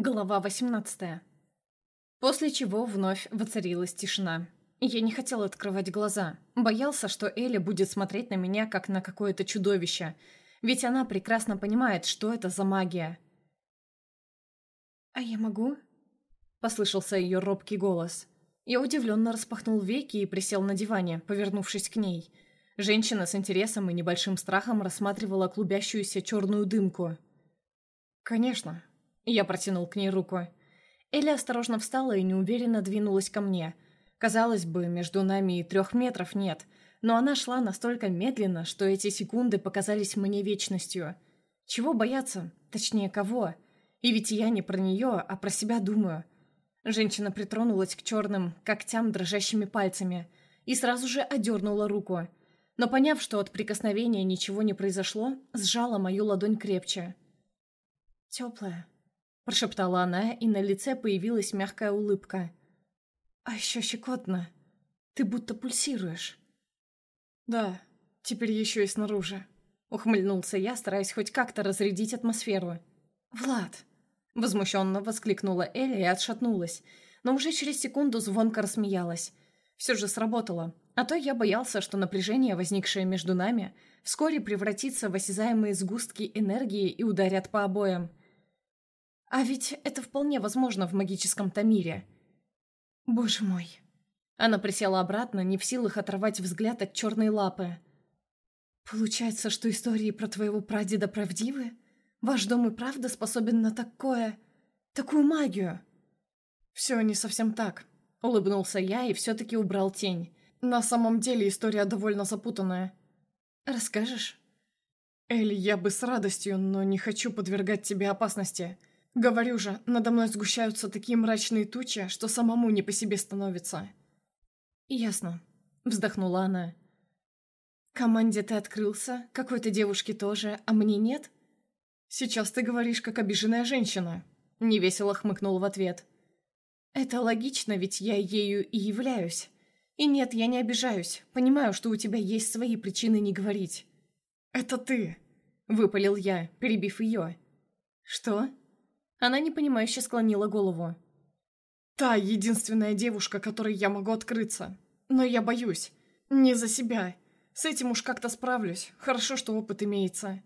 Глава 18. После чего вновь воцарилась тишина. Я не хотел открывать глаза. Боялся, что Эля будет смотреть на меня, как на какое-то чудовище. Ведь она прекрасно понимает, что это за магия. «А я могу?» Послышался ее робкий голос. Я удивленно распахнул веки и присел на диване, повернувшись к ней. Женщина с интересом и небольшим страхом рассматривала клубящуюся черную дымку. «Конечно», я протянул к ней руку. Элли осторожно встала и неуверенно двинулась ко мне. Казалось бы, между нами и трех метров нет, но она шла настолько медленно, что эти секунды показались мне вечностью. Чего бояться? Точнее, кого? И ведь я не про нее, а про себя думаю. Женщина притронулась к черным когтям дрожащими пальцами и сразу же одернула руку. Но поняв, что от прикосновения ничего не произошло, сжала мою ладонь крепче. «Теплая», прошептала она, и на лице появилась мягкая улыбка. «А еще щекотно. Ты будто пульсируешь». «Да, теперь еще и снаружи», — ухмыльнулся я, стараясь хоть как-то разрядить атмосферу. «Влад!» — возмущенно воскликнула Эля и отшатнулась, но уже через секунду звонко рассмеялась. Все же сработало, а то я боялся, что напряжение, возникшее между нами, вскоре превратится в осязаемые сгустки энергии и ударят по обоям. А ведь это вполне возможно в магическом Тамире. Боже мой. Она присела обратно, не в силах оторвать взгляд от черной лапы. Получается, что истории про твоего прадеда правдивы? Ваш дом и правда способен на такое... такую магию? Все не совсем так. Улыбнулся я и все-таки убрал тень. На самом деле история довольно запутанная. Расскажешь? Элли, я бы с радостью, но не хочу подвергать тебе опасности. Говорю же, надо мной сгущаются такие мрачные тучи, что самому не по себе становится. Ясно, вздохнула она. Команде ты открылся, какой-то девушке тоже, а мне нет? Сейчас ты говоришь, как обиженная женщина. Невесело хмыкнул в ответ. Это логично, ведь я ею и являюсь. И нет, я не обижаюсь. Понимаю, что у тебя есть свои причины не говорить. Это ты, выпалил я, перебив ее. Что? Она непонимающе склонила голову. «Та единственная девушка, которой я могу открыться. Но я боюсь. Не за себя. С этим уж как-то справлюсь. Хорошо, что опыт имеется».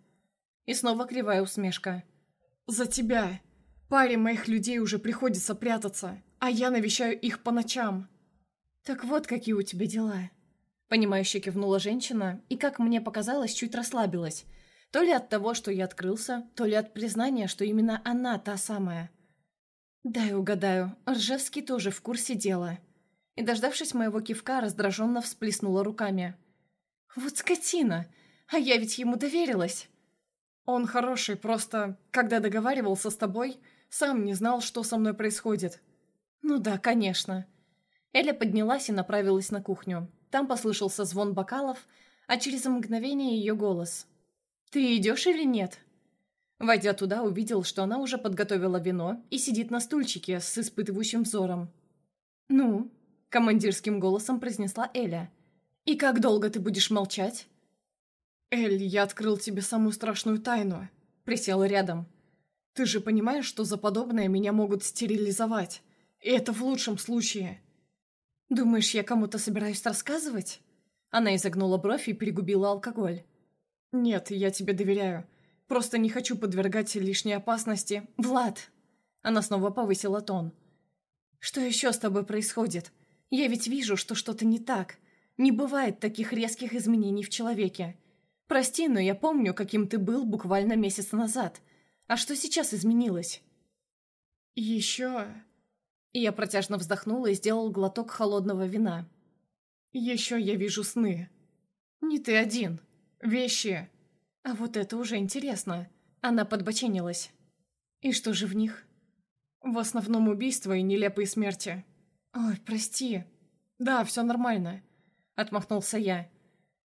И снова кривая усмешка. «За тебя. Паре моих людей уже приходится прятаться, а я навещаю их по ночам». «Так вот, какие у тебя дела». Понимающе кивнула женщина и, как мне показалось, чуть расслабилась – то ли от того, что я открылся, то ли от признания, что именно она та самая. Дай угадаю, Ржевский тоже в курсе дела. И, дождавшись моего кивка, раздраженно всплеснула руками. «Вот скотина! А я ведь ему доверилась!» «Он хороший, просто, когда договаривался с тобой, сам не знал, что со мной происходит». «Ну да, конечно». Эля поднялась и направилась на кухню. Там послышался звон бокалов, а через мгновение ее голос. «Ты идешь или нет?» Войдя туда, увидел, что она уже подготовила вино и сидит на стульчике с испытывающим взором. «Ну?» – командирским голосом произнесла Эля. «И как долго ты будешь молчать?» «Эль, я открыл тебе самую страшную тайну», – присел рядом. «Ты же понимаешь, что за подобное меня могут стерилизовать? И это в лучшем случае». «Думаешь, я кому-то собираюсь рассказывать?» Она изогнула бровь и перегубила алкоголь. «Нет, я тебе доверяю. Просто не хочу подвергать лишней опасности. Влад!» Она снова повысила тон. «Что еще с тобой происходит? Я ведь вижу, что что-то не так. Не бывает таких резких изменений в человеке. Прости, но я помню, каким ты был буквально месяц назад. А что сейчас изменилось?» «Еще...» Я протяжно вздохнула и сделал глоток холодного вина. «Еще я вижу сны. Не ты один». Вещи. А вот это уже интересно. Она подбоченилась. И что же в них? В основном убийства и нелепые смерти. Ой, прости. Да, все нормально. Отмахнулся я.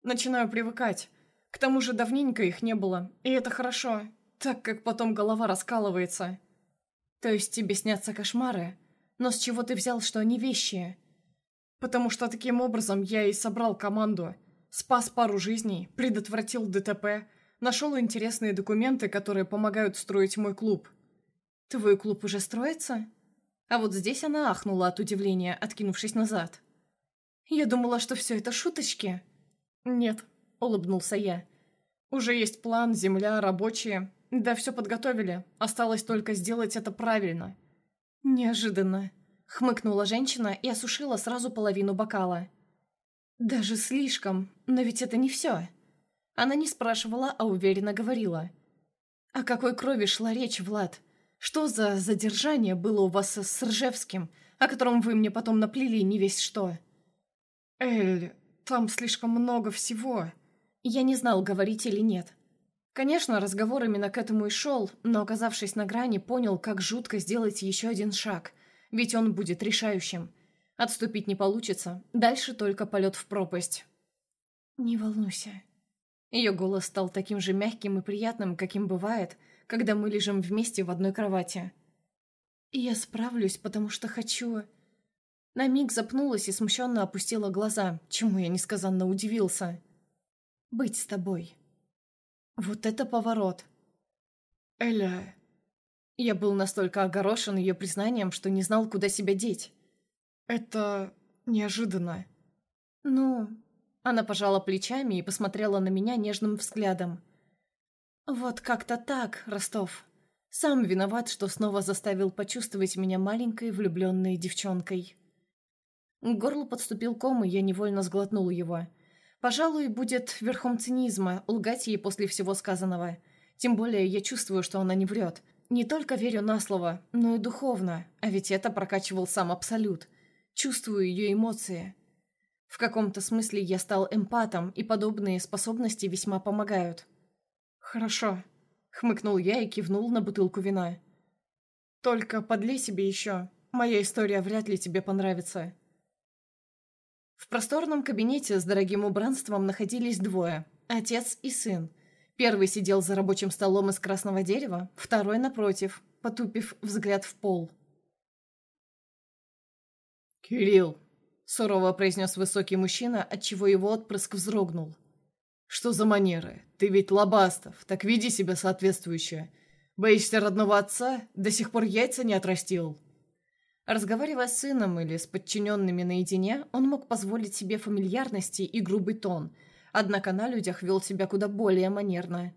Начинаю привыкать. К тому же давненько их не было. И это хорошо, так как потом голова раскалывается. То есть тебе снятся кошмары? Но с чего ты взял, что они вещи? Потому что таким образом я и собрал команду – Спас пару жизней, предотвратил ДТП, нашел интересные документы, которые помогают строить мой клуб. «Твой клуб уже строится?» А вот здесь она ахнула от удивления, откинувшись назад. «Я думала, что все это шуточки». «Нет», — улыбнулся я. «Уже есть план, земля, рабочие. Да все подготовили. Осталось только сделать это правильно». «Неожиданно», — хмыкнула женщина и осушила сразу половину бокала. «Даже слишком, но ведь это не все». Она не спрашивала, а уверенно говорила. «О какой крови шла речь, Влад? Что за задержание было у вас с Ржевским, о котором вы мне потом наплели не весь что?» «Эль, там слишком много всего». Я не знал, говорить или нет. Конечно, разговор именно к этому и шел, но, оказавшись на грани, понял, как жутко сделать еще один шаг, ведь он будет решающим. Отступить не получится, дальше только полет в пропасть. «Не волнуйся». Ее голос стал таким же мягким и приятным, каким бывает, когда мы лежим вместе в одной кровати. «Я справлюсь, потому что хочу...» На миг запнулась и смущенно опустила глаза, чему я несказанно удивился. «Быть с тобой». Вот это поворот. «Эля...» Я был настолько огорошен ее признанием, что не знал, куда себя деть. «Это... неожиданно». «Ну...» Она пожала плечами и посмотрела на меня нежным взглядом. «Вот как-то так, Ростов. Сам виноват, что снова заставил почувствовать меня маленькой влюбленной девчонкой». К горлу подступил ком, и я невольно сглотнул его. Пожалуй, будет верхом цинизма лгать ей после всего сказанного. Тем более я чувствую, что она не врет. Не только верю на слово, но и духовно, а ведь это прокачивал сам Абсолют. Чувствую ее эмоции. В каком-то смысле я стал эмпатом, и подобные способности весьма помогают. «Хорошо», — хмыкнул я и кивнул на бутылку вина. «Только подлей себе еще. Моя история вряд ли тебе понравится». В просторном кабинете с дорогим убранством находились двое – отец и сын. Первый сидел за рабочим столом из красного дерева, второй напротив, потупив взгляд в пол. «Кирилл!» – сурово произнес высокий мужчина, отчего его отпрыск вздрогнул. «Что за манеры? Ты ведь лобастов, так веди себя соответствующе. Боишься родного отца? До сих пор яйца не отрастил?» Разговаривая с сыном или с подчиненными наедине, он мог позволить себе фамильярности и грубый тон, однако на людях вел себя куда более манерно.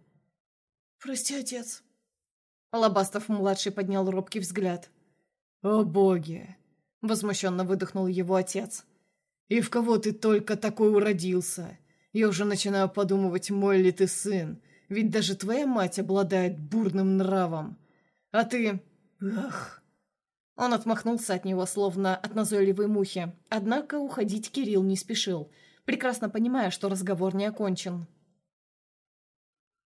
«Прости, отец». Лобастов-младший поднял робкий взгляд. «О боги!» — возмущенно выдохнул его отец. «И в кого ты только такой уродился? Я уже начинаю подумывать, мой ли ты сын, ведь даже твоя мать обладает бурным нравом. А ты... Ах!» Он отмахнулся от него, словно от назойливой мухи. Однако уходить Кирилл не спешил, прекрасно понимая, что разговор не окончен.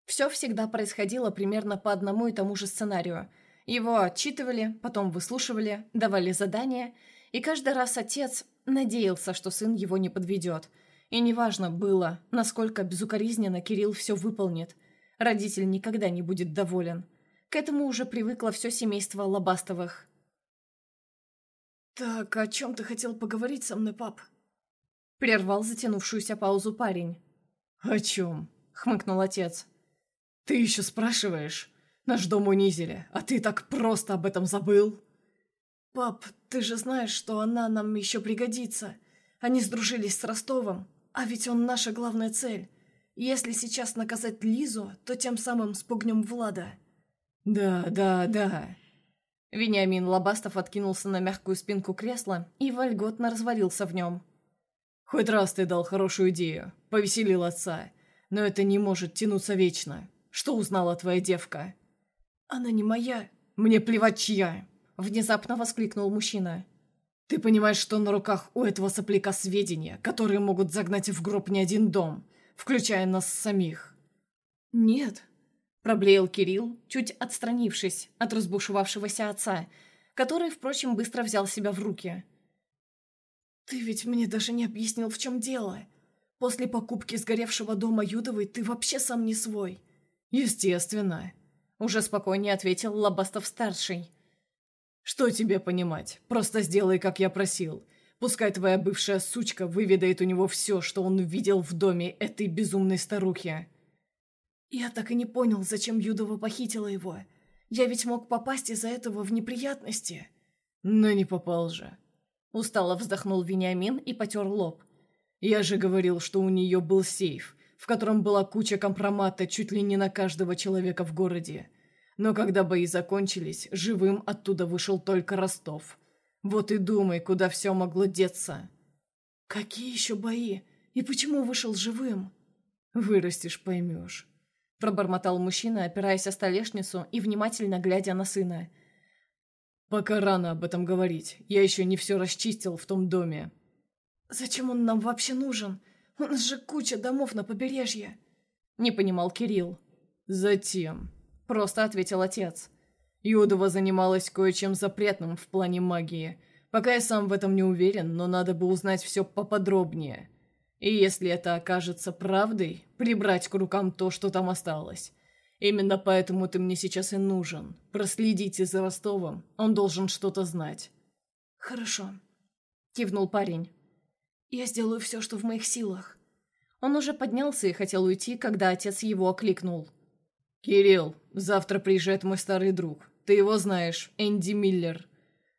Все всегда происходило примерно по одному и тому же сценарию. Его отчитывали, потом выслушивали, давали задания, и каждый раз отец надеялся, что сын его не подведет – и неважно было, насколько безукоризненно Кирилл все выполнит. Родитель никогда не будет доволен. К этому уже привыкло все семейство Лобастовых. «Так, о чем ты хотел поговорить со мной, пап?» Прервал затянувшуюся паузу парень. «О чем?» — хмыкнул отец. «Ты еще спрашиваешь? Наш дом унизили, а ты так просто об этом забыл?» «Пап, ты же знаешь, что она нам еще пригодится. Они сдружились с Ростовом. А ведь он наша главная цель. Если сейчас наказать Лизу, то тем самым спугнем Влада. Да, да, да. Вениамин Лобастов откинулся на мягкую спинку кресла и вольготно развалился в нем. Хоть раз ты дал хорошую идею, повеселил отца, но это не может тянуться вечно. Что узнала твоя девка? Она не моя. Мне плевать чья. Внезапно воскликнул мужчина. Ты понимаешь, что на руках у этого сопляка сведения, которые могут загнать в гроб не один дом, включая нас самих?» «Нет», — проблеял Кирилл, чуть отстранившись от разбушевавшегося отца, который, впрочем, быстро взял себя в руки. «Ты ведь мне даже не объяснил, в чем дело. После покупки сгоревшего дома Юдовой ты вообще сам не свой». «Естественно», — уже спокойнее ответил Лобастов-старший. «Что тебе понимать? Просто сделай, как я просил. Пускай твоя бывшая сучка выведает у него все, что он видел в доме этой безумной старухи». «Я так и не понял, зачем Юдова похитила его. Я ведь мог попасть из-за этого в неприятности. Но не попал же. Устало вздохнул Вениамин и потер лоб. Я же говорил, что у нее был сейф, в котором была куча компромата чуть ли не на каждого человека в городе. Но когда бои закончились, живым оттуда вышел только Ростов. Вот и думай, куда все могло деться. Какие еще бои? И почему вышел живым? Вырастешь, поймешь. Пробормотал мужчина, опираясь о столешницу и внимательно глядя на сына. Пока рано об этом говорить. Я еще не все расчистил в том доме. Зачем он нам вообще нужен? У нас же куча домов на побережье. Не понимал Кирилл. Затем. Просто ответил отец. Юдова занималась кое-чем запретным в плане магии. Пока я сам в этом не уверен, но надо бы узнать все поподробнее. И если это окажется правдой, прибрать к рукам то, что там осталось. Именно поэтому ты мне сейчас и нужен. Проследите за Ростовом, он должен что-то знать. Хорошо. Кивнул парень. Я сделаю все, что в моих силах. Он уже поднялся и хотел уйти, когда отец его окликнул. «Кирилл, завтра приезжает мой старый друг. Ты его знаешь, Энди Миллер.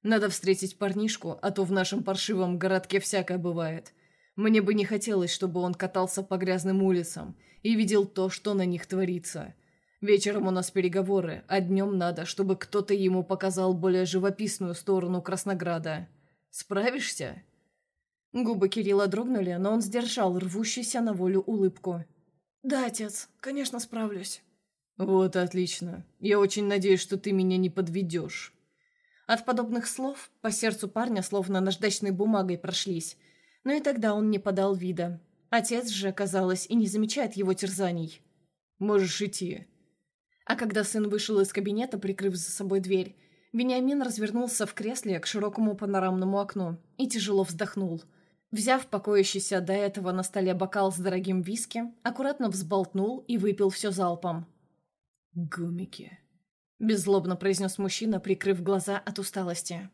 Надо встретить парнишку, а то в нашем паршивом городке всякое бывает. Мне бы не хотелось, чтобы он катался по грязным улицам и видел то, что на них творится. Вечером у нас переговоры, а днем надо, чтобы кто-то ему показал более живописную сторону Краснограда. Справишься?» Губы Кирилла дрогнули, но он сдержал рвущуюся на волю улыбку. «Да, отец, конечно, справлюсь». «Вот отлично. Я очень надеюсь, что ты меня не подведешь». От подобных слов по сердцу парня словно наждачной бумагой прошлись, но и тогда он не подал вида. Отец же, казалось, и не замечает его терзаний. «Можешь идти». А когда сын вышел из кабинета, прикрыв за собой дверь, Вениамин развернулся в кресле к широкому панорамному окну и тяжело вздохнул. Взяв покоящийся до этого на столе бокал с дорогим виски, аккуратно взболтнул и выпил все залпом. «Гумики», — беззлобно произнес мужчина, прикрыв глаза от усталости.